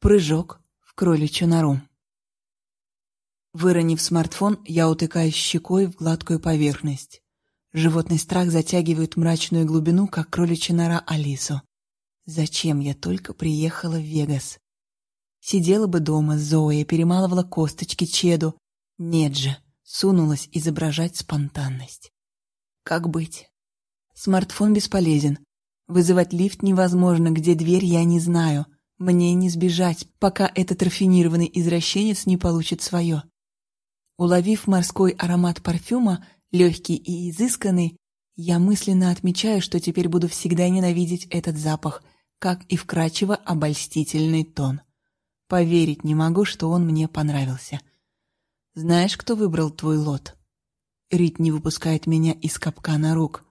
Прыжок в кроличью нору. Выронив смартфон, я утыкаюсь щекой в гладкую поверхность. Животный страх затягивает мрачную глубину, как кроличья нора Алису. Зачем я только приехала в Вегас? Сидела бы дома с Зоей, перемалывала косточки Чеду. Нет же, сунулась изображать спонтанность. Как быть? Смартфон бесполезен. Вызывать лифт невозможно, где дверь я не знаю. Мне не сбежать, пока этот рафинированный извращенец не получит свое. Уловив морской аромат парфюма, легкий и изысканный, я мысленно отмечаю, что теперь буду всегда ненавидеть этот запах, как и вкрадчиво обольстительный тон. Поверить не могу, что он мне понравился. Знаешь, кто выбрал твой лот? Рит не выпускает меня из капкана рук.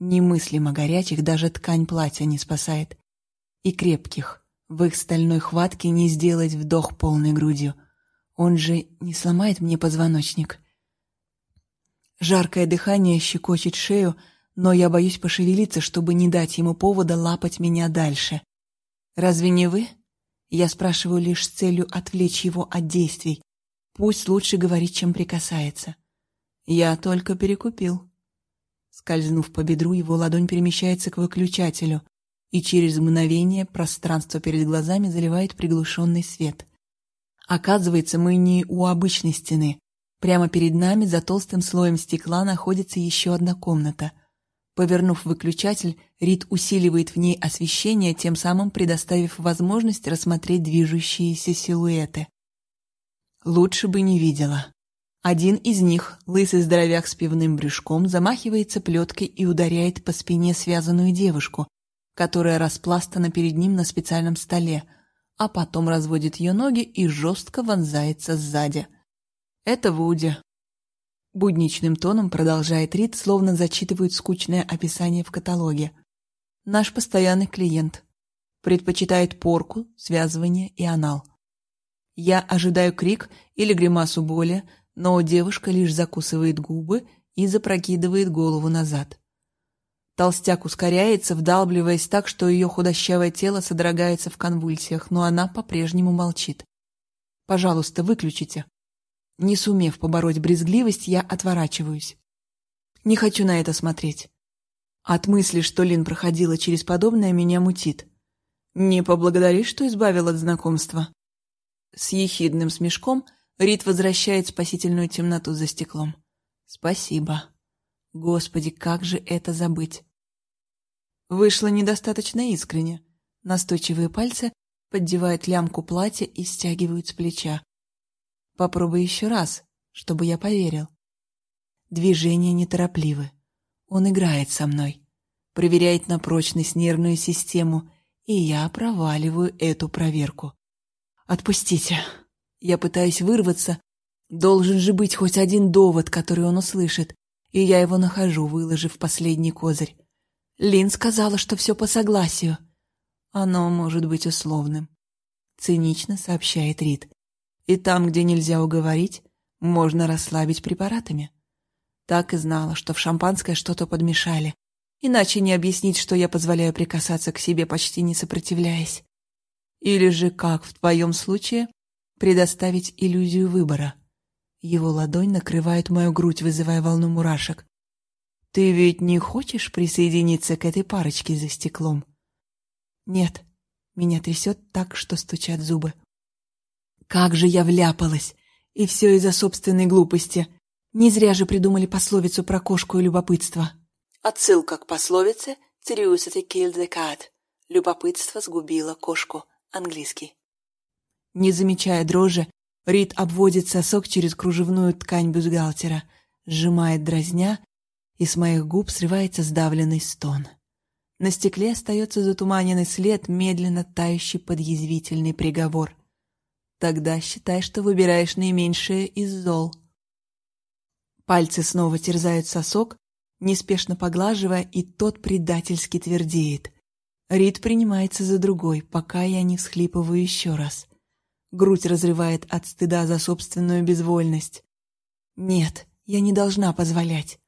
Немыслимо горячих даже ткань платья не спасает. И крепких. В их стальной хватке не сделать вдох полной грудью. Он же не сломает мне позвоночник. Жаркое дыхание щекочет шею, но я боюсь пошевелиться, чтобы не дать ему повода лапать меня дальше. «Разве не вы?» Я спрашиваю лишь с целью отвлечь его от действий. Пусть лучше говорит, чем прикасается. Я только перекупил. Скользнув по бедру, его ладонь перемещается к выключателю, и через мгновение пространство перед глазами заливает приглушенный свет. Оказывается, мы не у обычной стены. Прямо перед нами за толстым слоем стекла находится еще одна комната — Повернув выключатель, Рид усиливает в ней освещение, тем самым предоставив возможность рассмотреть движущиеся силуэты. Лучше бы не видела. Один из них, лысый здоровяк с пивным брюшком, замахивается плеткой и ударяет по спине связанную девушку, которая распластана перед ним на специальном столе, а потом разводит ее ноги и жестко вонзается сзади. Это Вуди, Будничным тоном продолжает Рид, словно зачитывают скучное описание в каталоге. Наш постоянный клиент. Предпочитает порку, связывание и анал. Я ожидаю крик или гримасу боли, но девушка лишь закусывает губы и запрокидывает голову назад. Толстяк ускоряется, вдалбливаясь так, что ее худощавое тело содрогается в конвульсиях, но она по-прежнему молчит. «Пожалуйста, выключите», не сумев побороть брезгливость, я отворачиваюсь. Не хочу на это смотреть. От мысли, что Лин проходила через подобное, меня мутит. Не поблагодаришь, что избавил от знакомства? С ехидным смешком Рит возвращает спасительную темноту за стеклом. Спасибо. Господи, как же это забыть? Вышло недостаточно искренне. Настойчивые пальцы поддевают лямку платья и стягивают с плеча. Попробуй еще раз, чтобы я поверил. Движения неторопливы. Он играет со мной, проверяет на прочность нервную систему, и я проваливаю эту проверку. Отпустите. Я пытаюсь вырваться. Должен же быть хоть один довод, который он услышит, и я его нахожу, выложив последний козырь. Лин сказала, что все по согласию. Оно может быть условным. Цинично сообщает Рид. И там, где нельзя уговорить, можно расслабить препаратами. Так и знала, что в шампанское что-то подмешали. Иначе не объяснить, что я позволяю прикасаться к себе, почти не сопротивляясь. Или же, как в твоем случае, предоставить иллюзию выбора. Его ладонь накрывает мою грудь, вызывая волну мурашек. Ты ведь не хочешь присоединиться к этой парочке за стеклом? Нет, меня трясет так, что стучат зубы. Как же я вляпалась! И все из-за собственной глупости. Не зря же придумали пословицу про кошку и любопытство. Отсылка к пословице «Curiosity killed the cat». Любопытство сгубило кошку. Английский. Не замечая дрожи, Рид обводит сосок через кружевную ткань бюстгальтера, сжимает дразня, и с моих губ срывается сдавленный стон. На стекле остается затуманенный след, медленно тающий под язвительный приговор. Тогда считай, что выбираешь наименьшее из зол. Пальцы снова терзают сосок, неспешно поглаживая, и тот предательски твердеет. Рид принимается за другой, пока я не всхлипываю еще раз. Грудь разрывает от стыда за собственную безвольность. Нет, я не должна позволять.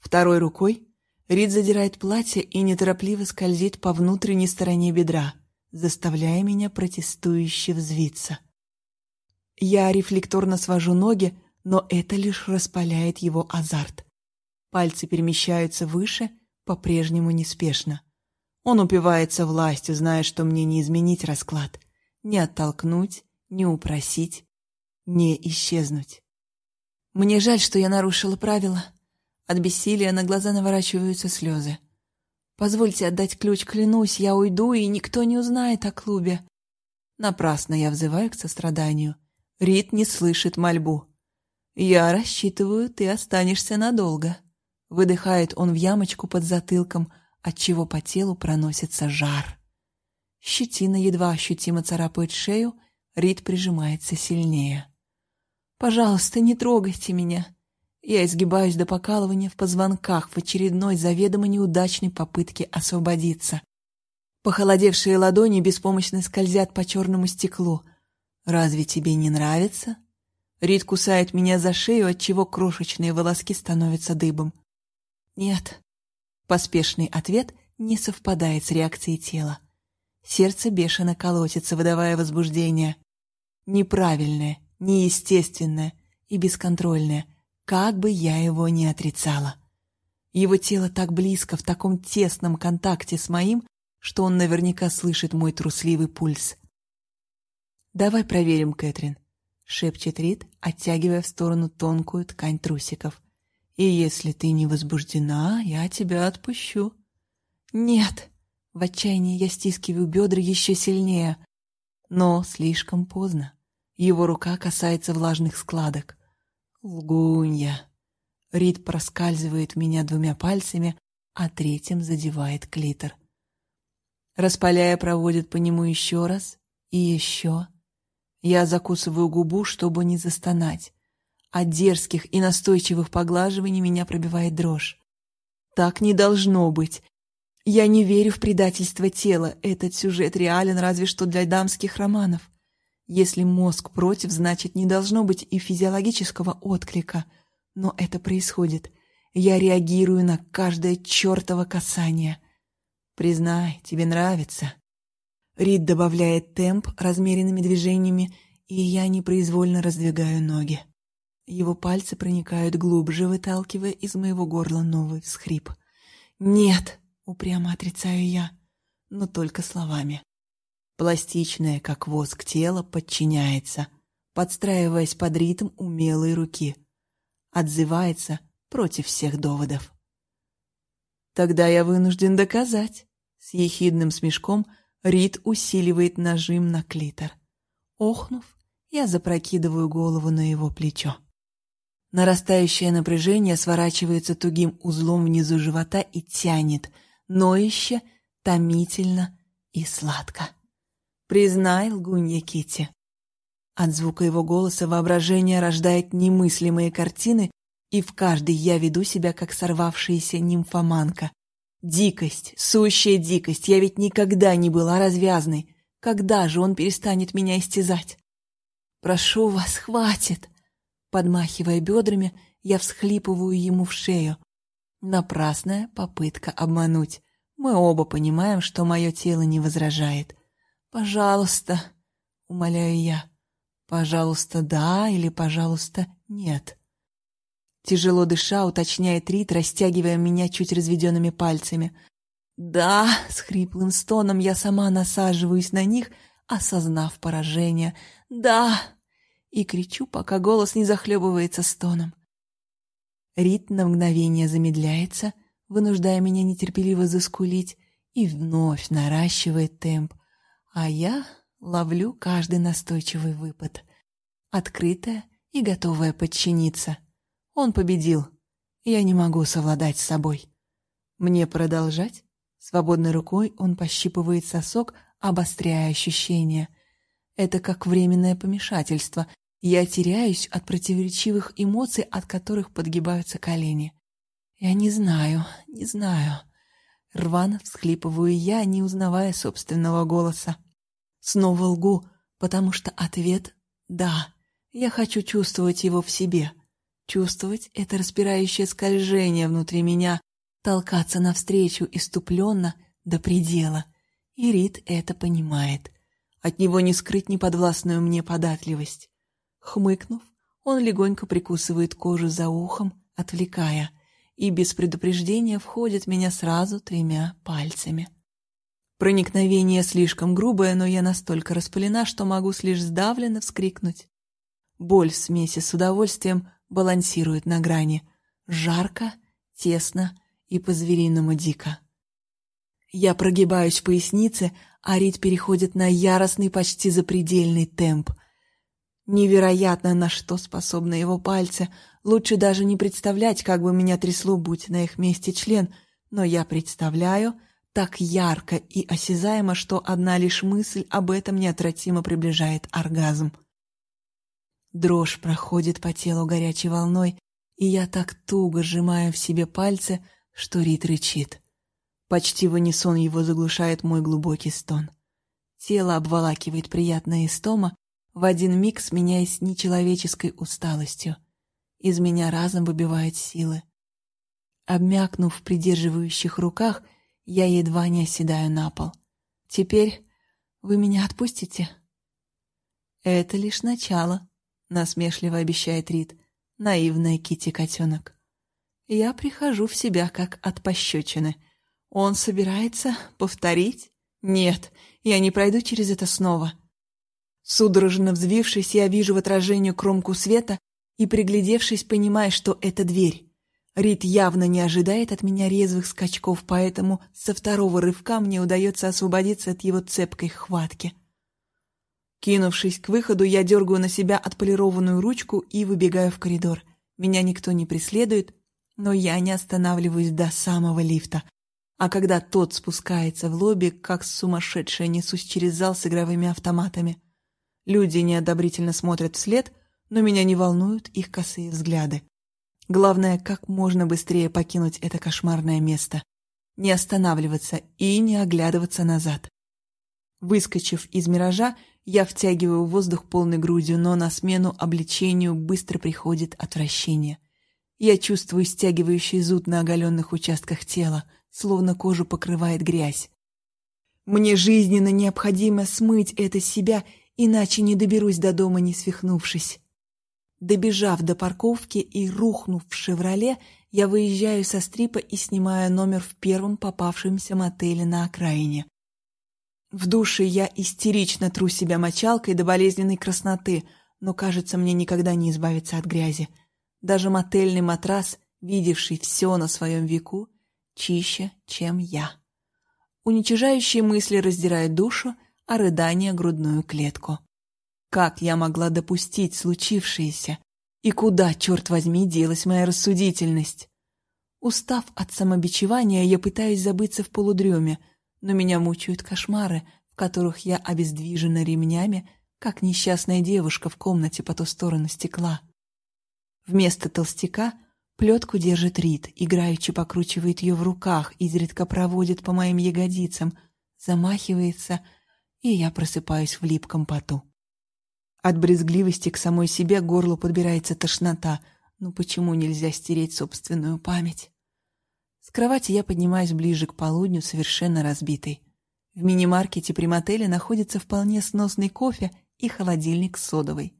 Второй рукой Рид задирает платье и неторопливо скользит по внутренней стороне бедра, заставляя меня протестующе взвиться. Я рефлекторно свожу ноги, но это лишь распаляет его азарт. Пальцы перемещаются выше, по-прежнему неспешно. Он упивается властью, зная, что мне не изменить расклад, не оттолкнуть, не упросить, не исчезнуть. Мне жаль, что я нарушила правила. От бессилия на глаза наворачиваются слезы. Позвольте отдать ключ, клянусь, я уйду, и никто не узнает о клубе. Напрасно я взываю к состраданию. Рит не слышит мольбу. «Я рассчитываю, ты останешься надолго», — выдыхает он в ямочку под затылком, отчего по телу проносится жар. Щетина едва ощутимо царапает шею, Рит прижимается сильнее. «Пожалуйста, не трогайте меня». Я изгибаюсь до покалывания в позвонках в очередной заведомо неудачной попытке освободиться. Похолодевшие ладони беспомощно скользят по черному стеклу, «Разве тебе не нравится?» Рид кусает меня за шею, отчего крошечные волоски становятся дыбом. «Нет». Поспешный ответ не совпадает с реакцией тела. Сердце бешено колотится, выдавая возбуждение. Неправильное, неестественное и бесконтрольное, как бы я его ни отрицала. Его тело так близко, в таком тесном контакте с моим, что он наверняка слышит мой трусливый пульс. «Давай проверим, Кэтрин», — шепчет Рид, оттягивая в сторону тонкую ткань трусиков. «И если ты не возбуждена, я тебя отпущу». «Нет!» В отчаянии я стискиваю бедра еще сильнее. Но слишком поздно. Его рука касается влажных складок. Лгунья. Рид проскальзывает в меня двумя пальцами, а третьим задевает клитор. Распаляя, проводит по нему еще раз и еще. Я закусываю губу, чтобы не застонать. От дерзких и настойчивых поглаживаний меня пробивает дрожь. Так не должно быть. Я не верю в предательство тела. Этот сюжет реален разве что для дамских романов. Если мозг против, значит, не должно быть и физиологического отклика. Но это происходит. Я реагирую на каждое чертово касание. Признай, тебе нравится. Рид добавляет темп размеренными движениями, и я непроизвольно раздвигаю ноги. Его пальцы проникают глубже, выталкивая из моего горла новый всхрип. «Нет!» — упрямо отрицаю я, но только словами. Пластичное, как воск тело, подчиняется, подстраиваясь под ритм умелой руки. Отзывается против всех доводов. «Тогда я вынужден доказать», — с ехидным смешком — Рид усиливает нажим на клитор. Охнув, я запрокидываю голову на его плечо. Нарастающее напряжение сворачивается тугим узлом внизу живота и тянет, ноюще, томительно и сладко. Признай, лгунья Кити. От звука его голоса воображение рождает немыслимые картины, и в каждой я веду себя как сорвавшаяся нимфоманка, Дикость, сущая дикость. Я ведь никогда не была развязной. Когда же он перестанет меня истязать? Прошу вас, хватит. Подмахивая бедрами, я всхлипываю ему в шею. Напрасная попытка обмануть. Мы оба понимаем, что мое тело не возражает. «Пожалуйста», — умоляю я. «Пожалуйста, да» или «пожалуйста, нет». Тяжело дыша, уточняет Рит, растягивая меня чуть разведенными пальцами. «Да!» — с хриплым стоном я сама насаживаюсь на них, осознав поражение. «Да!» — и кричу, пока голос не захлебывается стоном. Рит на мгновение замедляется, вынуждая меня нетерпеливо заскулить, и вновь наращивает темп, а я ловлю каждый настойчивый выпад, открытая и готовая подчиниться — он победил. Я не могу совладать с собой. Мне продолжать? Свободной рукой он пощипывает сосок, обостряя ощущения. Это как временное помешательство. Я теряюсь от противоречивых эмоций, от которых подгибаются колени. Я не знаю, не знаю. Рвано всхлипываю я, не узнавая собственного голоса. Снова лгу, потому что ответ «да». Я хочу чувствовать его в себе чувствовать это распирающее скольжение внутри меня, толкаться навстречу иступленно до предела. И Рид это понимает. От него не скрыть неподвластную мне податливость. Хмыкнув, он легонько прикусывает кожу за ухом, отвлекая, и без предупреждения входит меня сразу тремя пальцами. Проникновение слишком грубое, но я настолько распылена, что могу лишь сдавленно вскрикнуть. Боль в смеси с удовольствием балансирует на грани. Жарко, тесно и по-звериному дико. Я прогибаюсь в пояснице, а Рид переходит на яростный, почти запредельный темп. Невероятно, на что способны его пальцы. Лучше даже не представлять, как бы меня трясло, будь на их месте член. Но я представляю так ярко и осязаемо, что одна лишь мысль об этом неотвратимо приближает оргазм. Дрожь проходит по телу горячей волной, и я так туго сжимаю в себе пальцы, что Рид рычит. Почти в унисон его заглушает мой глубокий стон. Тело обволакивает приятная истома, в один миг сменяясь нечеловеческой усталостью. Из меня разом выбивает силы. Обмякнув в придерживающих руках, я едва не оседаю на пол. «Теперь вы меня отпустите?» «Это лишь начало», — насмешливо обещает Рид, наивная Кити-котенок. Я прихожу в себя, как от пощечины — он собирается повторить? Нет, я не пройду через это снова. Судорожно взвившись, я вижу в отражении кромку света и, приглядевшись, понимаю, что это дверь. Рид явно не ожидает от меня резвых скачков, поэтому со второго рывка мне удается освободиться от его цепкой хватки. Кинувшись к выходу, я дергаю на себя отполированную ручку и выбегаю в коридор. Меня никто не преследует, но я не останавливаюсь до самого лифта, а когда тот спускается в лобби, как сумасшедшая несусь через зал с игровыми автоматами. Люди неодобрительно смотрят вслед, но меня не волнуют их косые взгляды. Главное, как можно быстрее покинуть это кошмарное место. Не останавливаться и не оглядываться назад. Выскочив из миража, я втягиваю воздух полной грудью, но на смену облегчению быстро приходит отвращение. Я чувствую стягивающий зуд на оголенных участках тела — словно кожу покрывает грязь. Мне жизненно необходимо смыть это с себя, иначе не доберусь до дома, не свихнувшись. Добежав до парковки и рухнув в «Шевроле», я выезжаю со стрипа и снимаю номер в первом попавшемся мотеле на окраине. В душе я истерично тру себя мочалкой до болезненной красноты, но, кажется, мне никогда не избавиться от грязи. Даже мотельный матрас, видевший все на своем веку, чище, чем я. Уничижающие мысли раздирают душу, а рыдание — грудную клетку. Как я могла допустить случившееся? И куда, черт возьми, делась моя рассудительность? Устав от самобичевания, я пытаюсь забыться в полудреме, но меня мучают кошмары, в которых я обездвижена ремнями, как несчастная девушка в комнате по ту сторону стекла. Вместо толстяка — Плетку держит Рид, играючи покручивает ее в руках, изредка проводит по моим ягодицам, замахивается, и я просыпаюсь в липком поту. От брезгливости к самой себе горлу подбирается тошнота. Ну почему нельзя стереть собственную память? С кровати я поднимаюсь ближе к полудню, совершенно разбитой. В мини-маркете при мотеле находится вполне сносный кофе и холодильник с содовой.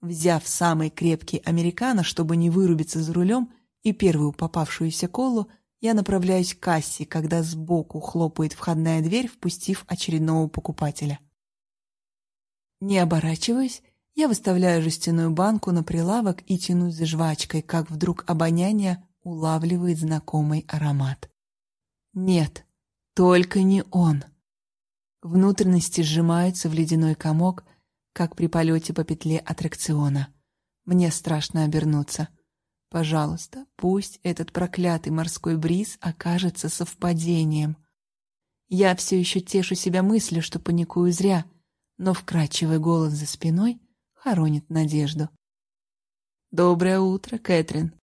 Взяв самый крепкий американо, чтобы не вырубиться за рулем, и первую попавшуюся колу, я направляюсь к кассе, когда сбоку хлопает входная дверь, впустив очередного покупателя. Не оборачиваясь, я выставляю жестяную банку на прилавок и тянусь за жвачкой, как вдруг обоняние улавливает знакомый аромат. Нет, только не он. Внутренности сжимаются в ледяной комок, как при полете по петле аттракциона. Мне страшно обернуться. Пожалуйста, пусть этот проклятый морской бриз окажется совпадением. Я все еще тешу себя мыслью, что паникую зря, но вкрадчивый голос за спиной хоронит надежду. «Доброе утро, Кэтрин!»